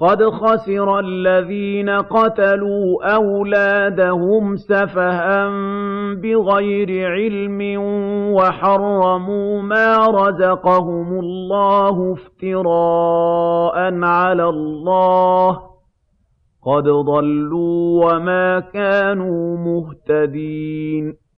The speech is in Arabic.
قَدْ خَسِرَ الَّذِينَ قَتَلُوا أَوْلَادَهُمْ سَفَهًا بِغَيْرِ عِلْمٍ وَحَرَّمُوا مَا رَزَقَهُمُ اللَّهُ افْتِرَاءً عَلَى اللَّهِ ۚ قَدْ ضَلُّوا وَمَا كَانُوا مُهْتَدِينَ